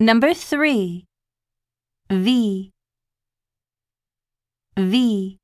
Number 3. V. V.